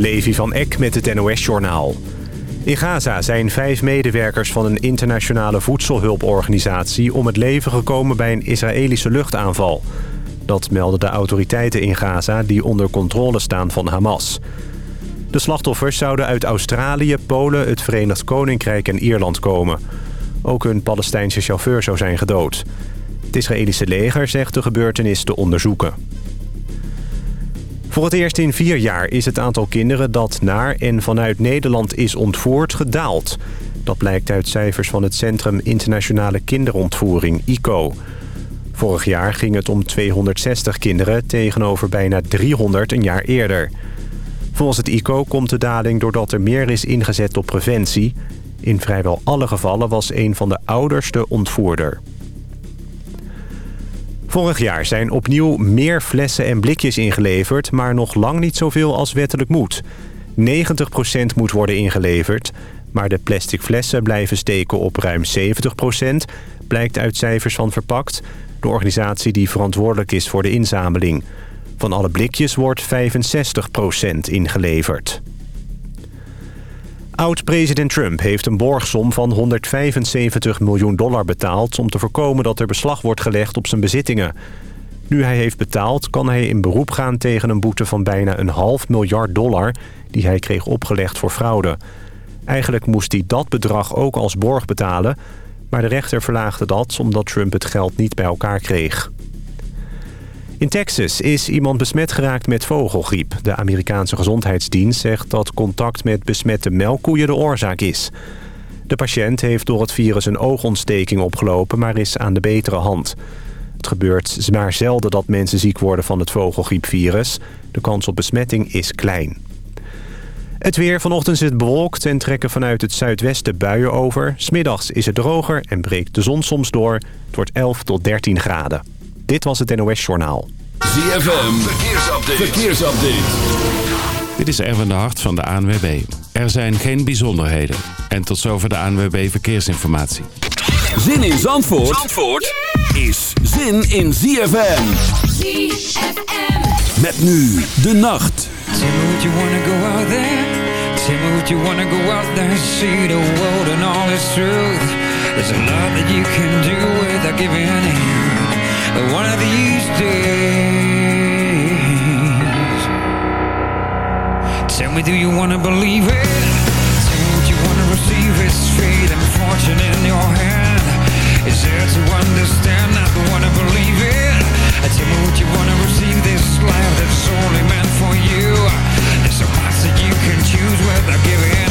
Levi van Eck met het NOS-journaal. In Gaza zijn vijf medewerkers van een internationale voedselhulporganisatie... om het leven gekomen bij een Israëlische luchtaanval. Dat melden de autoriteiten in Gaza die onder controle staan van Hamas. De slachtoffers zouden uit Australië, Polen, het Verenigd Koninkrijk en Ierland komen. Ook een Palestijnse chauffeur zou zijn gedood. Het Israëlische leger zegt de gebeurtenis te onderzoeken. Voor het eerst in vier jaar is het aantal kinderen dat naar en vanuit Nederland is ontvoerd gedaald. Dat blijkt uit cijfers van het Centrum Internationale Kinderontvoering, ICO. Vorig jaar ging het om 260 kinderen tegenover bijna 300 een jaar eerder. Volgens het ICO komt de daling doordat er meer is ingezet op preventie. In vrijwel alle gevallen was een van de ouders de ontvoerder. Vorig jaar zijn opnieuw meer flessen en blikjes ingeleverd... maar nog lang niet zoveel als wettelijk moet. 90% moet worden ingeleverd, maar de plastic flessen blijven steken op ruim 70%... blijkt uit cijfers van Verpakt, de organisatie die verantwoordelijk is voor de inzameling. Van alle blikjes wordt 65% ingeleverd. Oud-president Trump heeft een borgsom van 175 miljoen dollar betaald... om te voorkomen dat er beslag wordt gelegd op zijn bezittingen. Nu hij heeft betaald, kan hij in beroep gaan tegen een boete van bijna een half miljard dollar... die hij kreeg opgelegd voor fraude. Eigenlijk moest hij dat bedrag ook als borg betalen... maar de rechter verlaagde dat omdat Trump het geld niet bij elkaar kreeg. In Texas is iemand besmet geraakt met vogelgriep. De Amerikaanse gezondheidsdienst zegt dat contact met besmette melkkoeien de oorzaak is. De patiënt heeft door het virus een oogontsteking opgelopen, maar is aan de betere hand. Het gebeurt maar zelden dat mensen ziek worden van het vogelgriepvirus. De kans op besmetting is klein. Het weer vanochtend zit bewolkt en trekken vanuit het zuidwesten buien over. Smiddags is het droger en breekt de zon soms door. Het wordt 11 tot 13 graden. Dit was het NOS Journaal. ZFM, verkeersupdate. verkeersupdate. Dit is Erwin de Hart van de ANWB. Er zijn geen bijzonderheden. En tot zover de ANWB Verkeersinformatie. Zin in Zandvoort, Zandvoort is zin in ZFM. ZFM. Met nu de nacht. Tell me would you wanna go out there? Tell me would you wanna go out there see the world and all its truth? There's a lot that you can do without giving in. One of these days. Tell me, do you wanna believe it? Tell me, you wanna receive? Fate and fortune in your hand. Is there to understand? Wanna believe it. Tell me, would you wanna receive this life that's only meant for you? So that you can choose without giving in.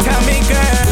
tell me, girl,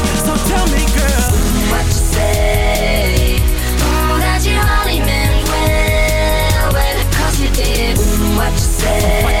What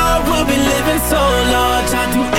we'll be living so large. I'd do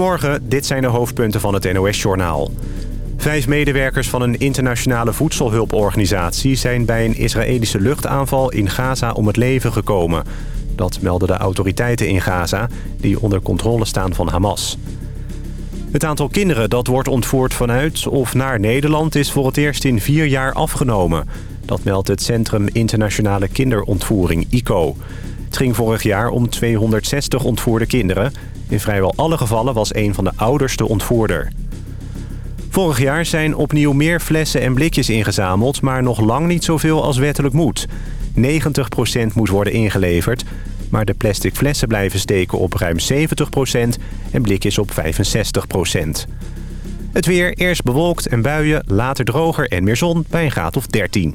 Goedemorgen, dit zijn de hoofdpunten van het NOS-journaal. Vijf medewerkers van een internationale voedselhulporganisatie... zijn bij een Israëlische luchtaanval in Gaza om het leven gekomen. Dat melden de autoriteiten in Gaza, die onder controle staan van Hamas. Het aantal kinderen dat wordt ontvoerd vanuit of naar Nederland... is voor het eerst in vier jaar afgenomen. Dat meldt het Centrum Internationale Kinderontvoering, ICO. Het ging vorig jaar om 260 ontvoerde kinderen. In vrijwel alle gevallen was een van de ouders de ontvoerder. Vorig jaar zijn opnieuw meer flessen en blikjes ingezameld... maar nog lang niet zoveel als wettelijk moet. 90% moet worden ingeleverd... maar de plastic flessen blijven steken op ruim 70% en blikjes op 65%. Het weer eerst bewolkt en buien, later droger en meer zon bij een graad of 13.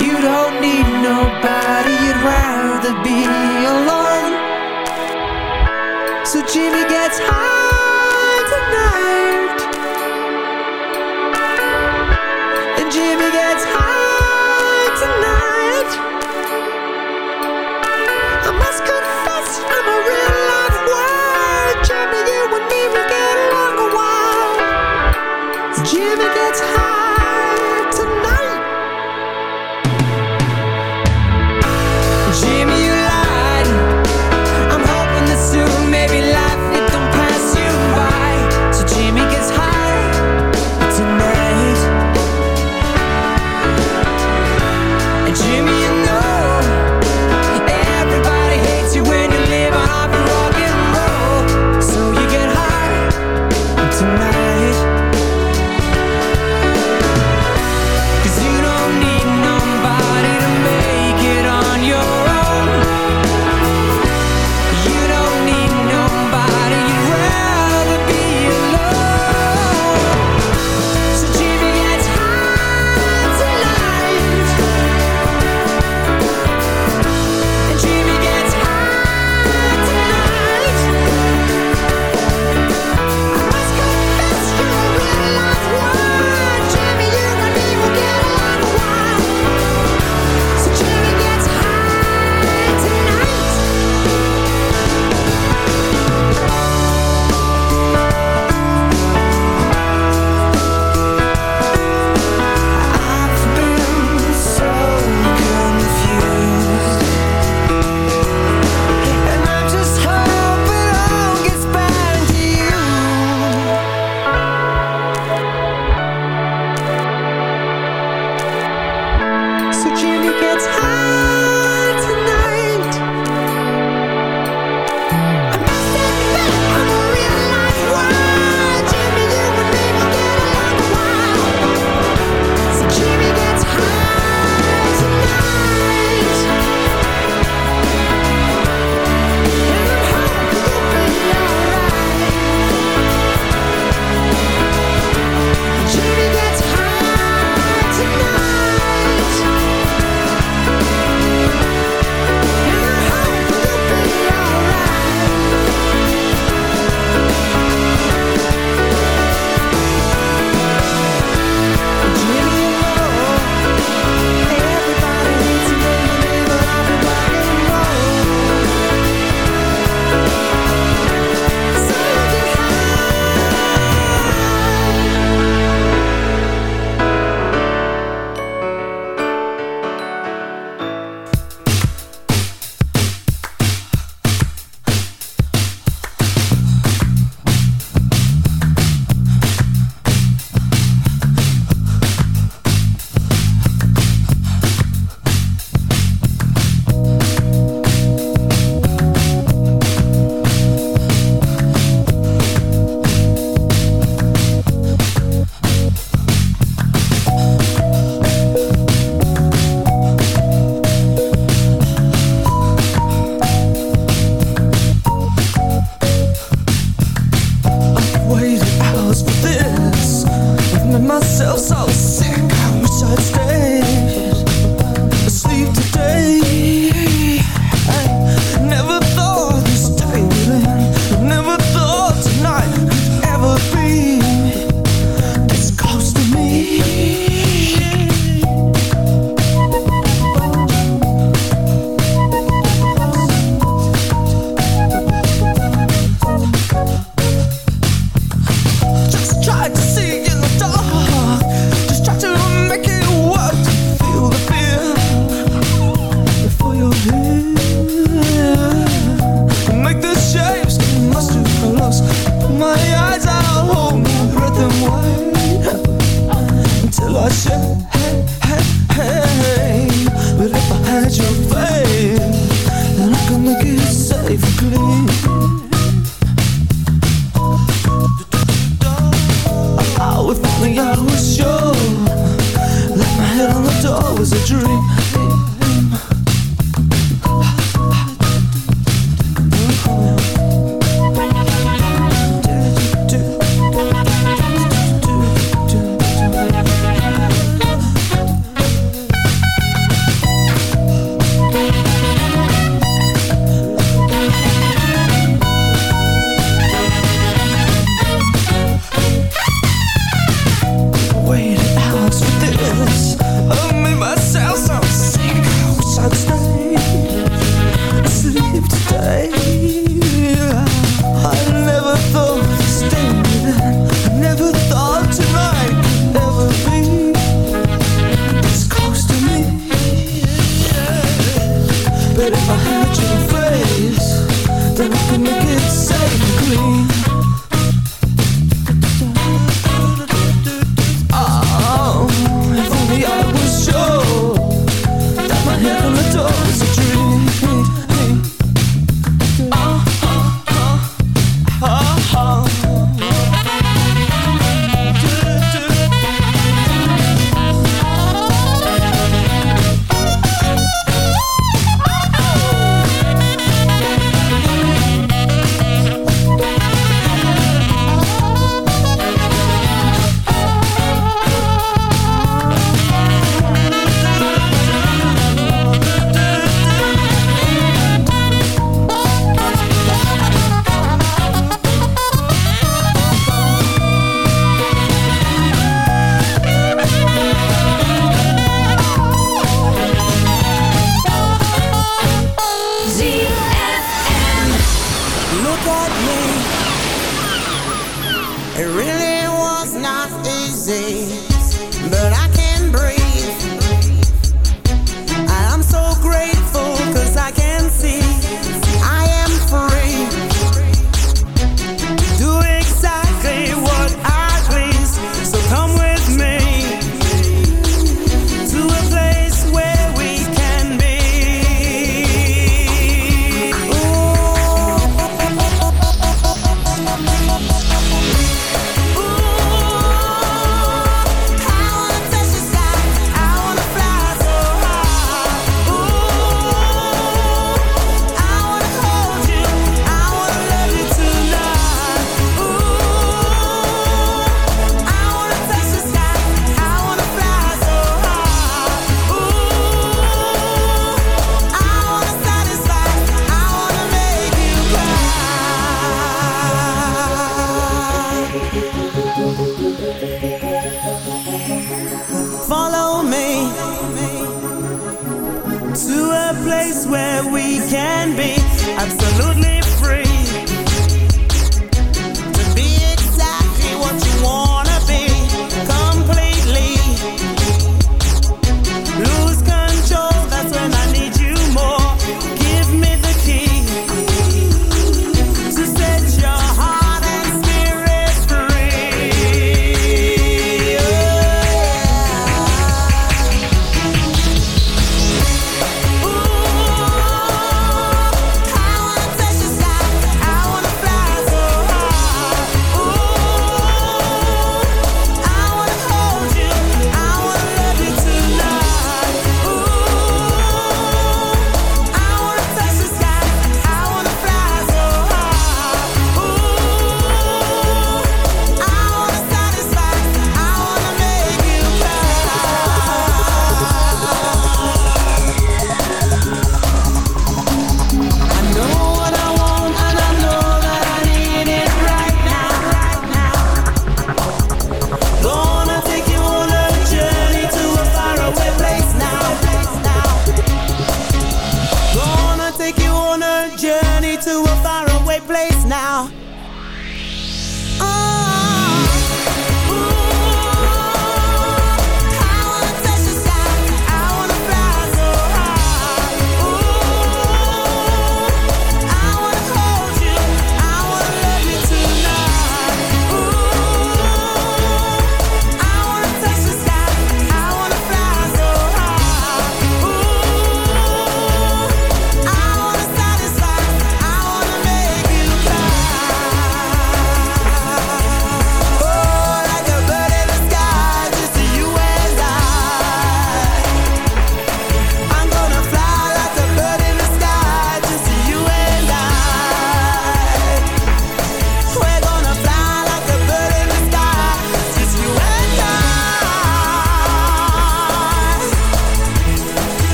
You don't need nobody, you'd rather be alone. So Jimmy gets high tonight. And Jimmy gets high tonight. I must confess I'm a real life wild Jimmy, you and me, we get along a while. Jimmy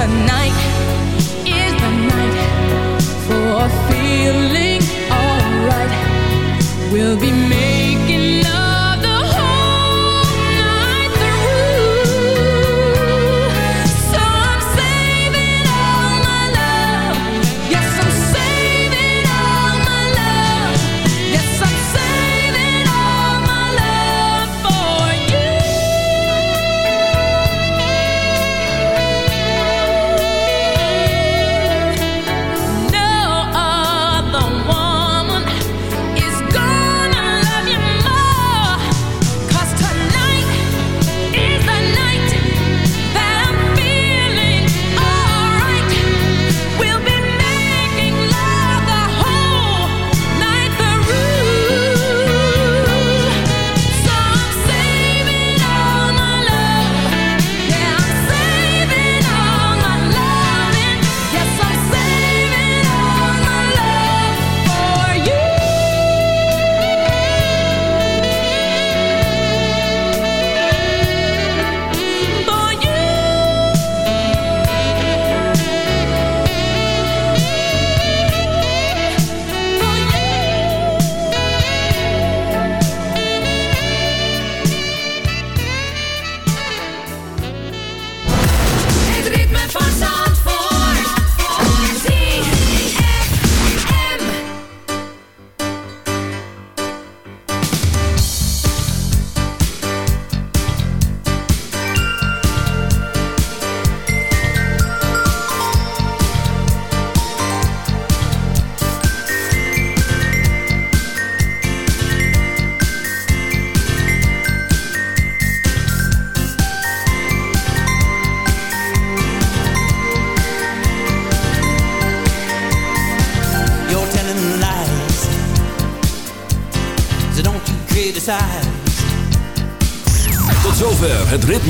tonight.